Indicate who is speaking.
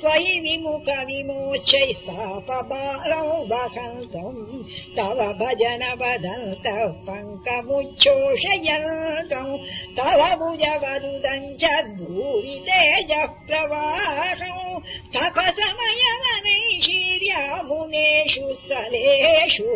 Speaker 1: त्वयि विमुख विमोचैस्तापबालौ वसन्तम् तव भजन वदन्तः पङ्कमुच्छोषयन्तौ तव भुज च भूरि तेजः प्रवाहौ सफ समय स्थलेषु